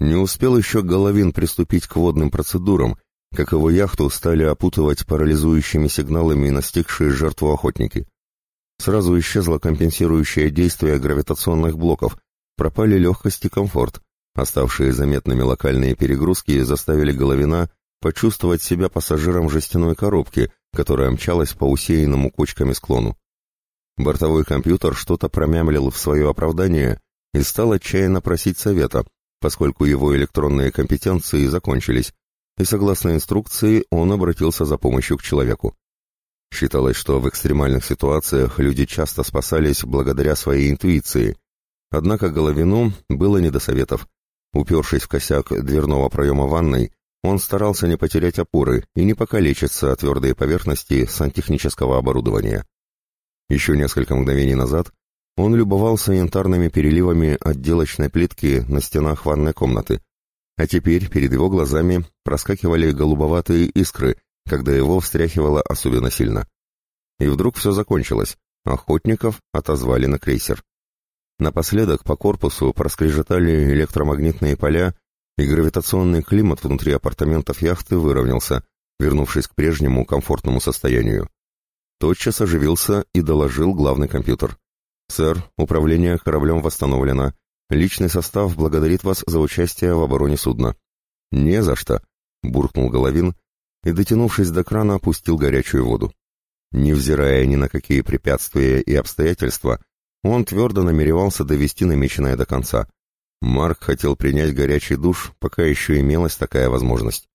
Не успел еще Головин приступить к водным процедурам, как его яхту стали опутывать парализующими сигналами настигшие жертву охотники. Сразу исчезло компенсирующее действие гравитационных блоков, пропали легкость и комфорт, оставшие заметными локальные перегрузки заставили Головина почувствовать себя пассажиром жестяной коробки, которая мчалась по усеянному кочками склону. Бортовой компьютер что-то промямлил в свое оправдание и стал отчаянно просить совета, поскольку его электронные компетенции закончились, и согласно инструкции он обратился за помощью к человеку. Считалось, что в экстремальных ситуациях люди часто спасались благодаря своей интуиции, однако Головину было не до советов. Упершись в косяк дверного проема ванной, он старался не потерять опоры и не покалечиться о твердые поверхности сантехнического оборудования. Еще несколько мгновений назад он любовался янтарными переливами отделочной плитки на стенах ванной комнаты, а теперь перед его глазами проскакивали голубоватые искры, когда его встряхивало особенно сильно. И вдруг все закончилось, охотников отозвали на крейсер. Напоследок по корпусу проскрежетали электромагнитные поля, и гравитационный климат внутри апартаментов яхты выровнялся, вернувшись к прежнему комфортному состоянию. Тотчас оживился и доложил главный компьютер. «Сэр, управление кораблем восстановлено. Личный состав благодарит вас за участие в обороне судна». «Не за что», — буркнул Головин и, дотянувшись до крана, опустил горячую воду. Невзирая ни на какие препятствия и обстоятельства, он твердо намеревался довести намеченное до конца. Марк хотел принять горячий душ, пока еще имелась такая возможность.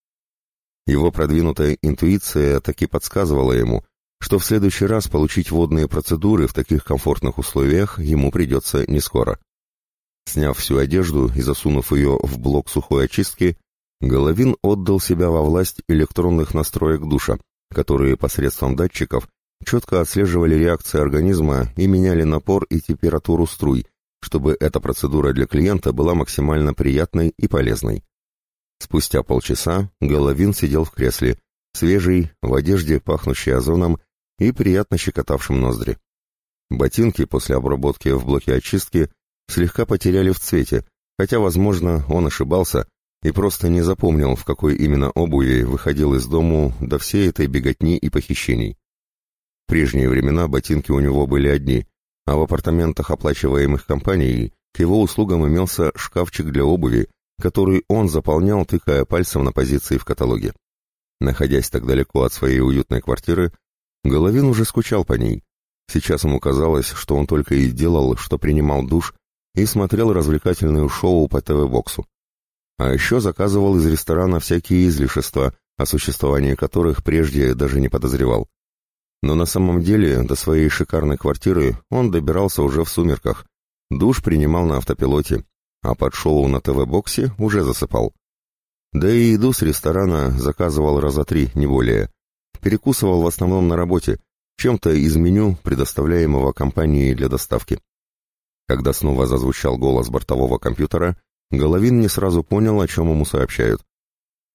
Его продвинутая интуиция таки подсказывала ему, что в следующий раз получить водные процедуры в таких комфортных условиях ему придется не скоро. Сняв всю одежду и засунув ее в блок сухой очистки, Головин отдал себя во власть электронных настроек душа, которые посредством датчиков четко отслеживали реакции организма и меняли напор и температуру струй, чтобы эта процедура для клиента была максимально приятной и полезной. Спустя полчаса Головин сидел в кресле, свежий, в одежде, пахнущей озоном и приятно щекотавшим ноздри. Ботинки после обработки в блоке очистки слегка потеряли в цвете, хотя, возможно, он ошибался и просто не запомнил, в какой именно обуви выходил из дому до всей этой беготни и похищений. В прежние времена ботинки у него были одни, а в апартаментах, оплачиваемых компанией, к его услугам имелся шкафчик для обуви, который он заполнял, тыкая пальцем на позиции в каталоге. Находясь так далеко от своей уютной квартиры, Головин уже скучал по ней. Сейчас ему казалось, что он только и делал, что принимал душ и смотрел развлекательные шоу по ТВ-боксу. А еще заказывал из ресторана всякие излишества, о существовании которых прежде даже не подозревал. Но на самом деле до своей шикарной квартиры он добирался уже в сумерках. Душ принимал на автопилоте, а под шоу на ТВ-боксе уже засыпал. Да и еду с ресторана заказывал раза три, не более перекусывал в основном на работе, чем-то из меню, предоставляемого компанией для доставки. Когда снова зазвучал голос бортового компьютера, Головин не сразу понял, о чем ему сообщают.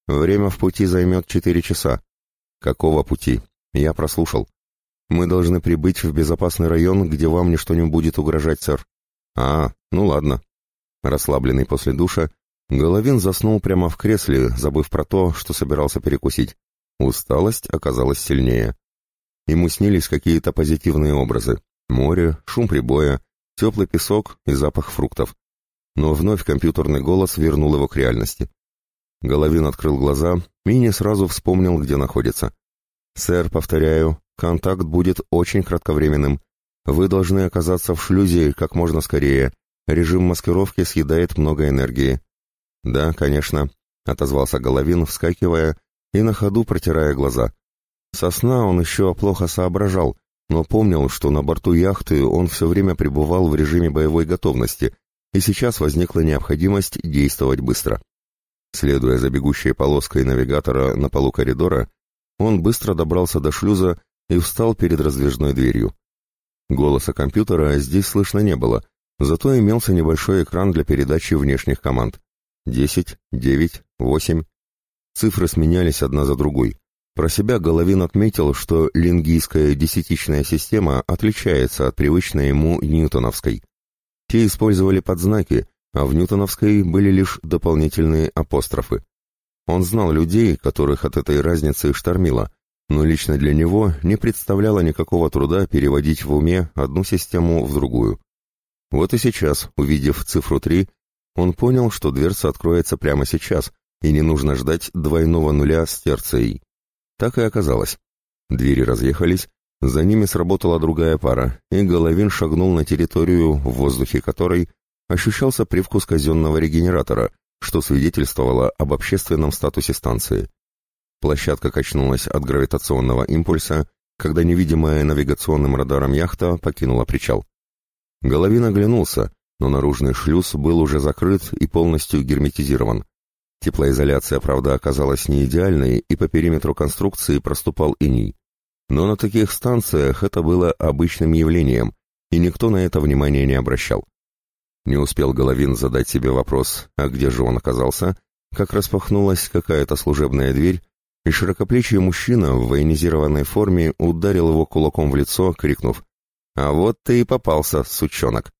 «Время в пути займет четыре часа». «Какого пути?» «Я прослушал. Мы должны прибыть в безопасный район, где вам ничто не будет угрожать, сэр». «А, ну ладно». Расслабленный после душа, Головин заснул прямо в кресле, забыв про то, что собирался перекусить. Усталость оказалась сильнее. Ему снились какие-то позитивные образы. Море, шум прибоя, теплый песок и запах фруктов. Но вновь компьютерный голос вернул его к реальности. Головин открыл глаза и не сразу вспомнил, где находится. «Сэр, повторяю, контакт будет очень кратковременным. Вы должны оказаться в шлюзе как можно скорее. Режим маскировки съедает много энергии». «Да, конечно», — отозвался Головин, вскакивая и на ходу протирая глаза. Со сна он еще плохо соображал, но помнил, что на борту яхты он все время пребывал в режиме боевой готовности, и сейчас возникла необходимость действовать быстро. Следуя за бегущей полоской навигатора на полу коридора, он быстро добрался до шлюза и встал перед раздвижной дверью. Голоса компьютера здесь слышно не было, зато имелся небольшой экран для передачи внешних команд. Десять, девять, восемь. Цифры сменялись одна за другой. Про себя Головин отметил, что лингийская десятичная система отличается от привычной ему ньютоновской. Те использовали подзнаки, а в Ньютоновской были лишь дополнительные апострофы. Он знал людей, которых от этой разницы штормило, но лично для него не представляло никакого труда переводить в уме одну систему в другую. Вот и сейчас, увидев цифру 3, он понял, что дверца откроется прямо сейчас, и не нужно ждать двойного нуля с терцией. Так и оказалось. Двери разъехались, за ними сработала другая пара, и Головин шагнул на территорию, в воздухе которой ощущался привкус казенного регенератора, что свидетельствовало об общественном статусе станции. Площадка качнулась от гравитационного импульса, когда невидимая навигационным радаром яхта покинула причал. Головин оглянулся, но наружный шлюз был уже закрыт и полностью герметизирован. Теплоизоляция, правда, оказалась не идеальной, и по периметру конструкции проступал иней. Но на таких станциях это было обычным явлением, и никто на это внимания не обращал. Не успел Головин задать себе вопрос, а где же он оказался, как распахнулась какая-то служебная дверь, и широкоплечий мужчина в военизированной форме ударил его кулаком в лицо, крикнув «А вот ты и попался, сучонок!».